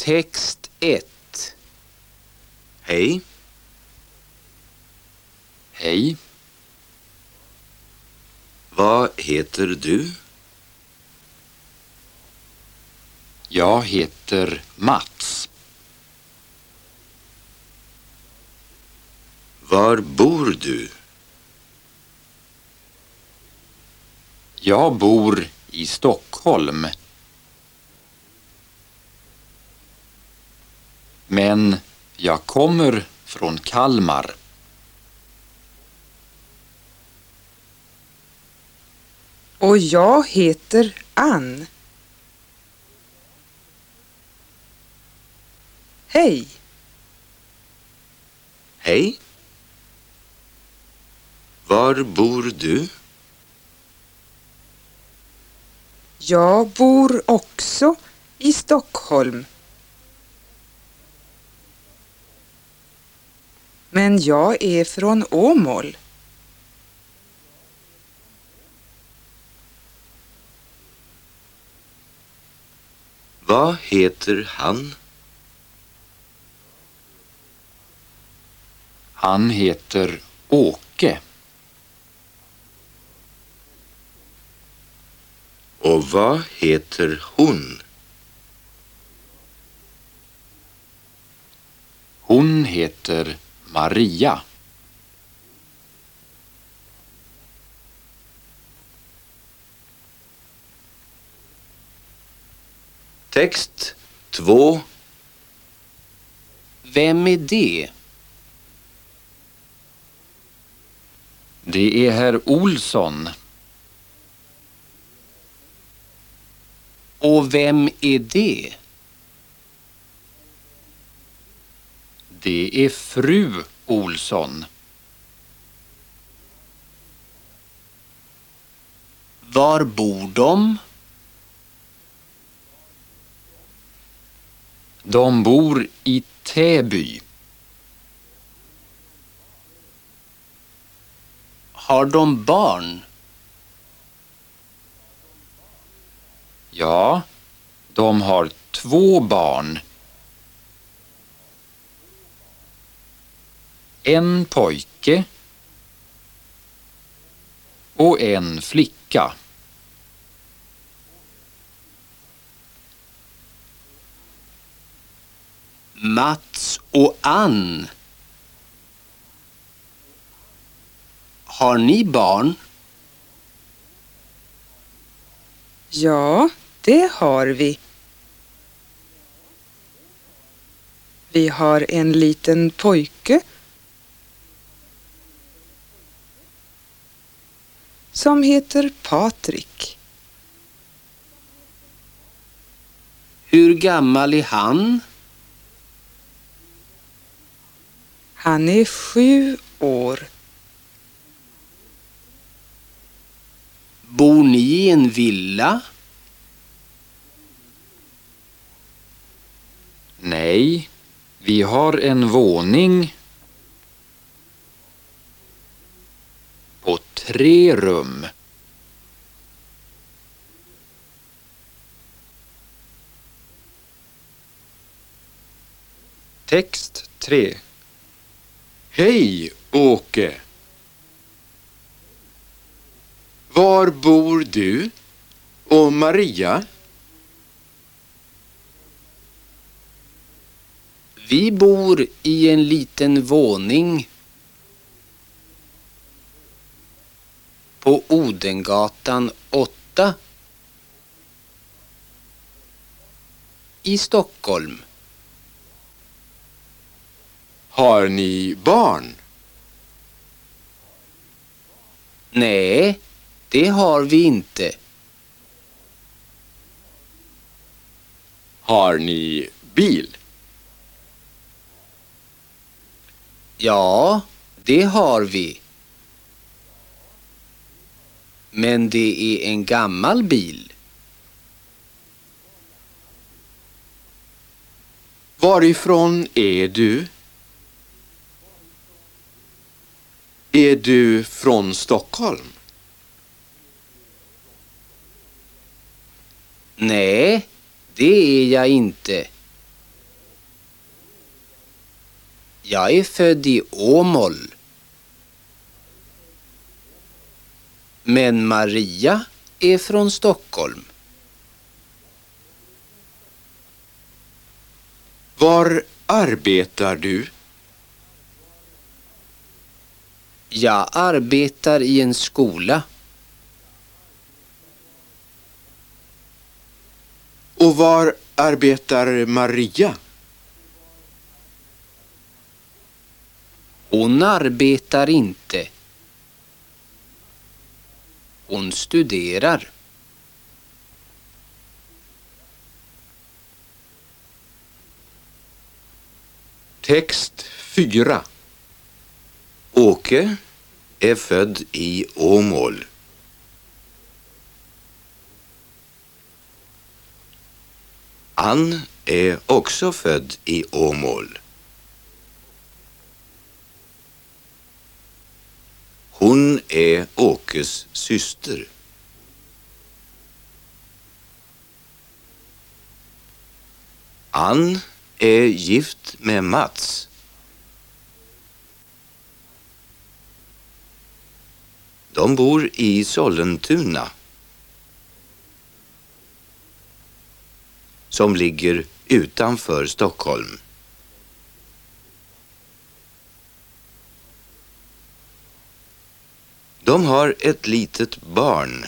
Text 1. Hej, Hej. vad heter du? Jag heter Mats. Var bor du? Jag bor i Stockholm. Men jag kommer från Kalmar. Och jag heter Ann. Hej, Hej. Var bor du? jag bor också i Stockholm. Men jag är från Åmål. Vad heter han? Han heter Åke. Och vad heter hon? Hon heter Maria. Text 2. Vem är det? Det är herr Olsson. Och vem är det? Det är fru Olsson. Var bor de? De bor i Täby. Har de barn? Ja, de har två barn. En pojke och en flicka. Mats och Ann. Har ni barn? Ja, det har vi. Vi har en liten pojke som heter Patrik. Hur gammal är han? Han är sju år. Bor ni i en villa? Nej, vi har en våning på tre rum. Text 3 Hej, Åke. Var bor du? Och Maria? Vi bor i en liten våning på Odengatan 8 i Stockholm. Har ni barn? Nej, det har vi inte. Har ni bil? Ja, det har vi. Men det är en gammal bil. Varifrån är du? Är du från Stockholm? Nej, det är jag inte. Jag är född i Åmål. Men Maria är från Stockholm. Var arbetar du? Jag arbetar i en skola. Och var arbetar Maria? Hon arbetar inte. Hon studerar. Text 4. Åke är född i Åmål. Ann är också född i Åmål. Hon är Åkes syster. Ann är gift med Mats. De bor i Sollentuna. Som ligger utanför Stockholm. De har ett litet barn.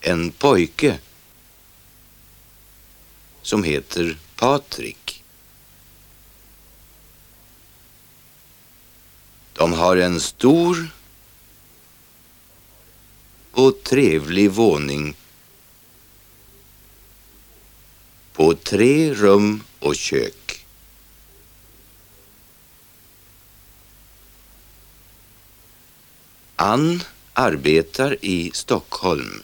En pojke som heter Patrik. De har en stor och trevlig våning på tre rum och kök. Ann arbetar i Stockholm.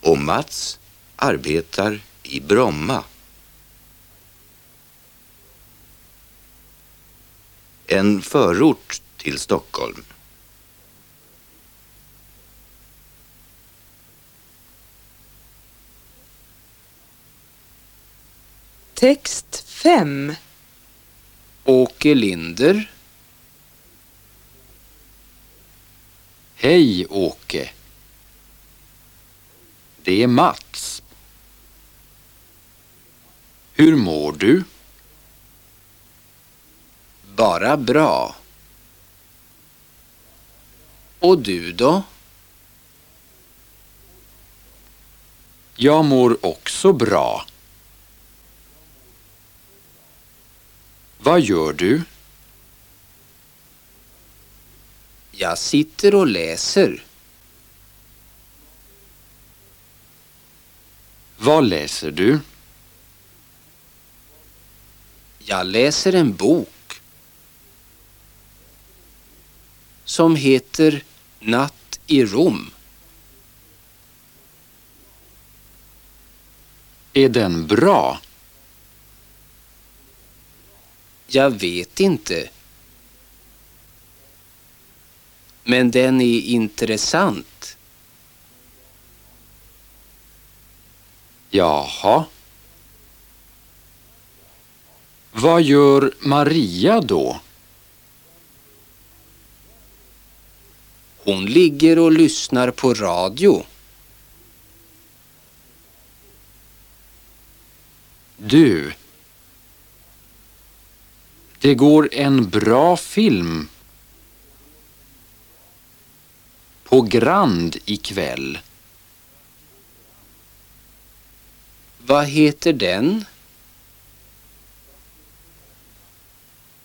Och Mats arbetar i Bromma. En förort till Stockholm. Text 5. Åke Linder. Hej Åke. Det är Mats. Hur mår du? Bara bra. Och du då? Jag mår också bra. Vad gör du? Jag sitter och läser. Vad läser du? Jag läser en bok som heter Natt i Rom. Är den bra? Jag vet inte. Men den är intressant. Jaha. Vad gör Maria då? Hon ligger och lyssnar på radio. Du. Det går en bra film på Grand ikväll. Vad heter den?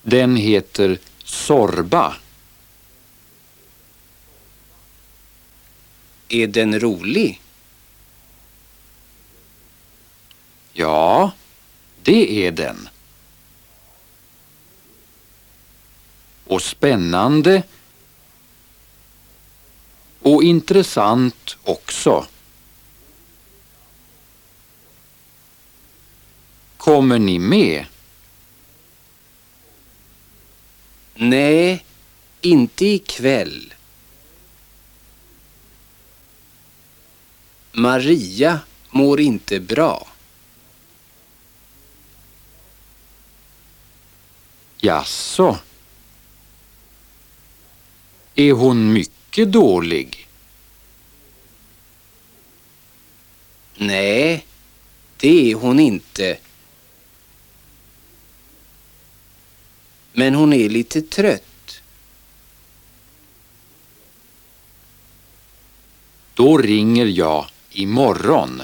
Den heter Sorba. Är den rolig? Ja, det är den. Och spännande och intressant också. Kommer ni med? Nej, inte ikväll. Maria mår inte bra. Jaså? Är hon mycket dålig? Nej, det är hon inte. Men hon är lite trött. Då ringer jag imorgon.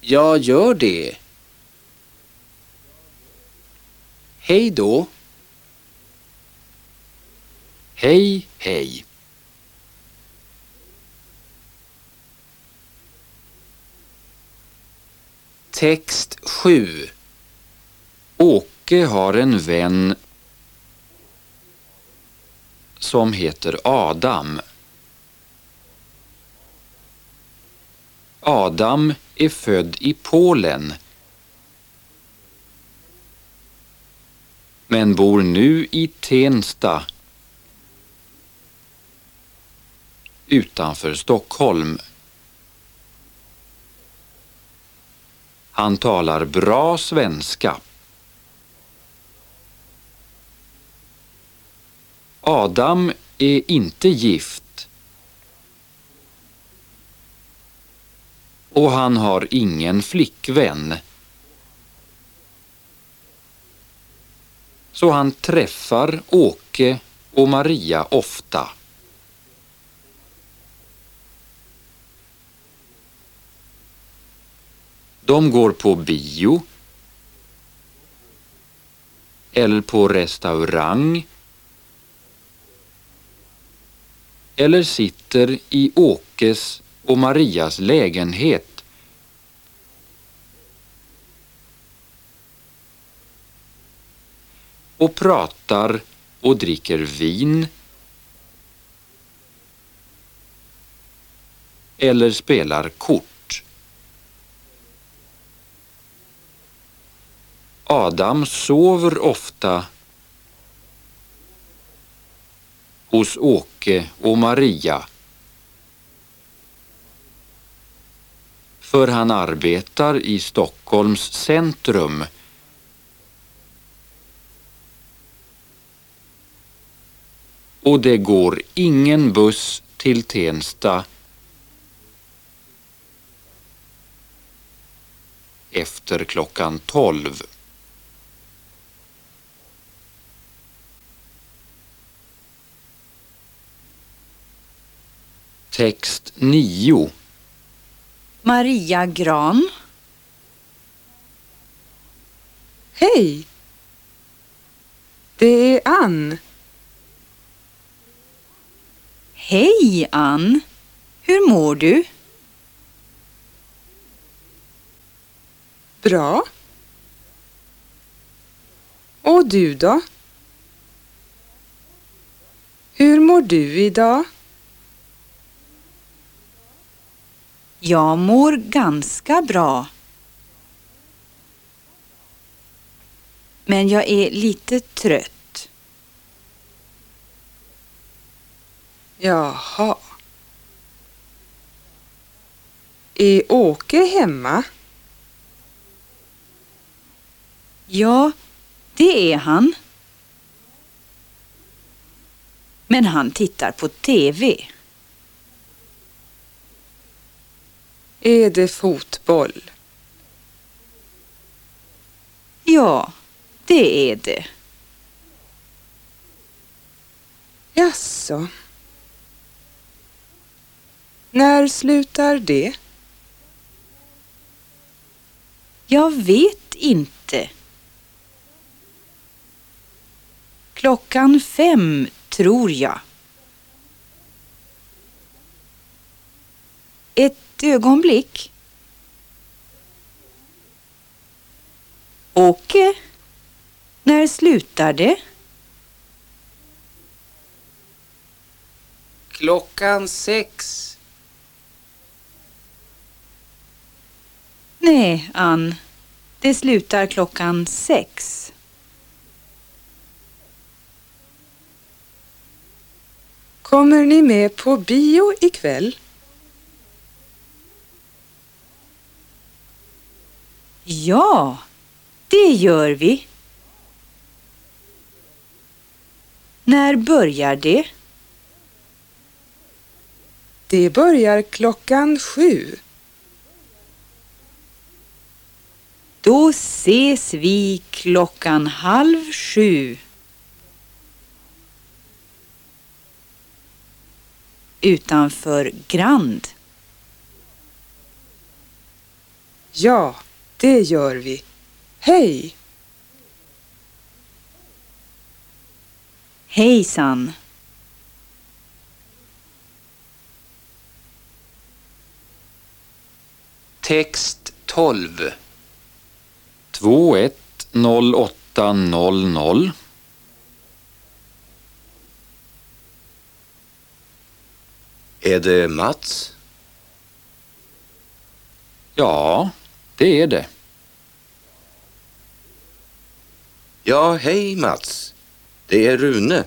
Jag gör det. Hej då. Hej, hej. Text 7. Åke har en vän som heter Adam. Adam är född i Polen men bor nu i Tensta utanför Stockholm. Han talar bra svenska. Adam är inte gift. Och han har ingen flickvän. Så han träffar Åke och Maria ofta. De går på bio eller på restaurang eller sitter i Åkes och Marias lägenhet. Och pratar och dricker vin eller spelar kort. Adam sover ofta hos Åke och Maria. För han arbetar i Stockholms centrum. Och det går ingen buss till Tensta efter klockan tolv. Text 9. Maria Gran. Hej! Det är Ann. Hej Ann! Hur mår du? Bra. Och du då? Hur mår du idag? Jag mår ganska bra. Men jag är lite trött. Jaha. Är Åke hemma? Ja, det är han. Men han tittar på TV. Är det fotboll? Ja, det är det. Jaså? När slutar det? Jag vet inte. Klockan fem, tror jag. Ett ögonblick. Åke, när slutar det? Klockan sex. Nej, Ann. Det slutar klockan sex. Kommer ni med på bio ikväll? Ja, det gör vi. När börjar det? Det börjar klockan sju. Då ses vi klockan halv sju. Utanför Grand. Ja, det gör vi. Hej! Hejsan. Text 12. 210800 Är det Mats? Ja, det är det. Ja, hej Mats. Det är Rune.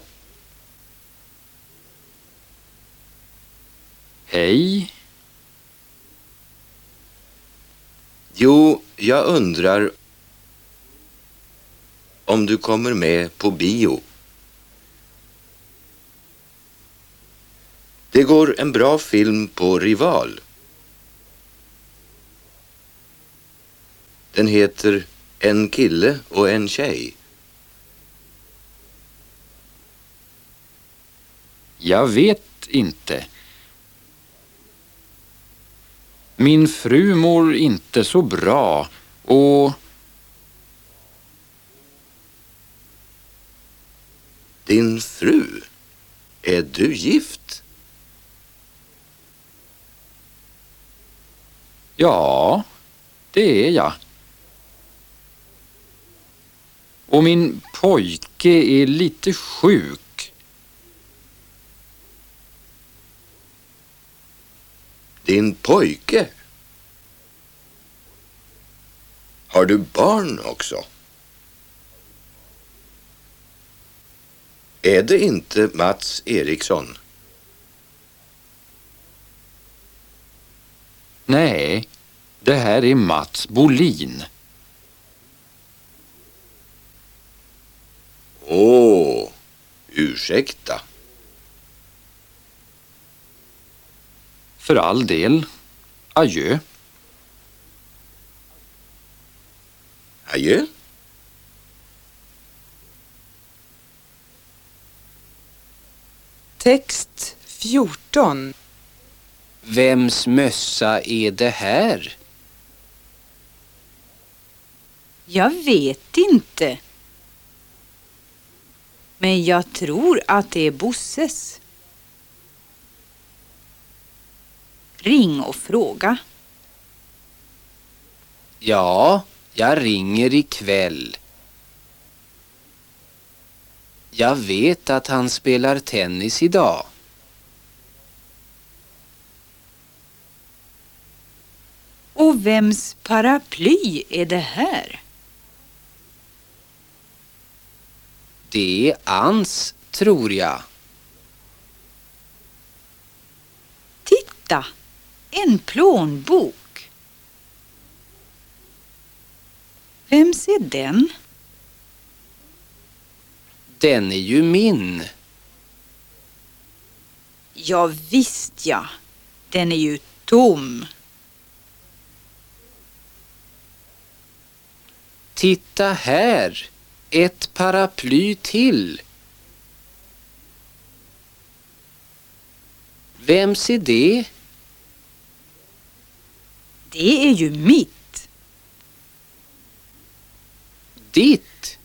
Hej. Jo, jag undrar om du kommer med på bio. Det går en bra film på Rival. Den heter En kille och en tjej. Jag vet inte. Min fru mår inte så bra och Din fru? Är du gift? ja, det är jag. Och min pojke är lite sjuk. Din pojke? Har du barn också? Är det inte Mats Eriksson? Nej, det här är Mats Bolin. Åh, ursäkta. För all del. Adjö. Adjö. Text 14. Vems mössa är det här? Jag vet inte. Men jag tror att det är Bosses. Ring och fråga. Ja, jag ringer ikväll. Jag vet att han spelar tennis idag. Och vems paraply är det här? Det är Ans, tror jag. Titta! En plånbok. Vems är den? Den är ju min. Ja, visst ja. Den är ju tom. Titta här! Ett paraply till. Vems är det? Det är ju mitt. Ditt?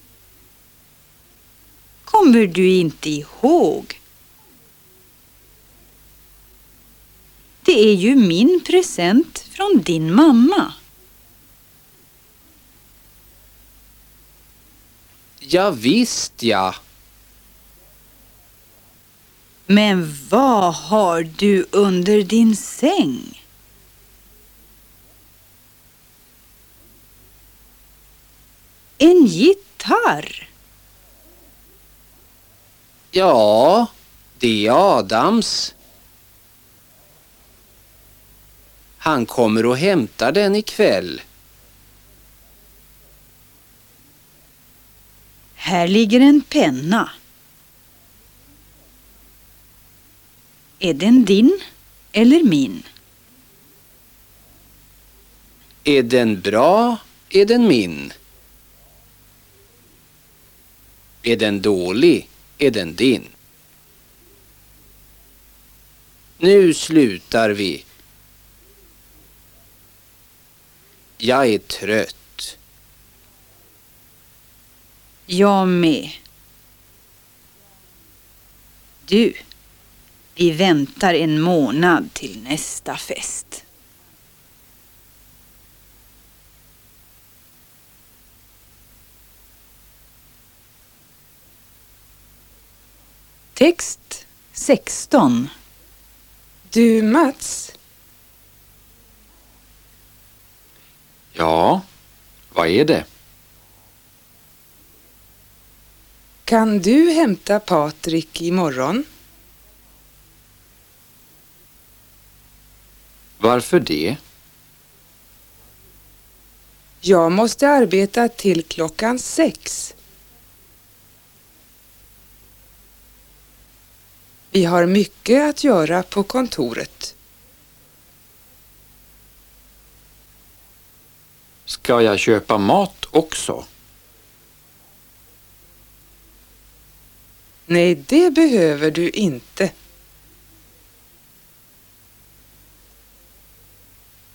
Kommer du inte ihåg? Det är ju min present från din mamma. Ja, visst ja. Men vad har du under din säng? En gitarr. Ja, Det är Adams. Han kommer och hämtar den ikväll. Här ligger en penna. Är den din eller min? Är den bra, är den min. Är den dålig, är den din. Nu slutar vi. Jag är trött. Jag med. Du, vi väntar en månad till nästa fest. Text 16. Du Mats, Ja, vad är det? Kan du hämta Patrik imorgon? Varför det? Jag måste arbeta till klockan sex. Vi har mycket att göra på kontoret. Ska jag köpa mat också? Nej, det behöver du inte.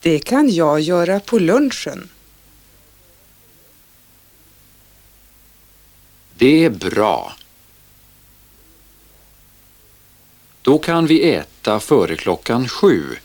Det kan jag göra på lunchen. Det är bra. Då kan vi äta före klockan sju.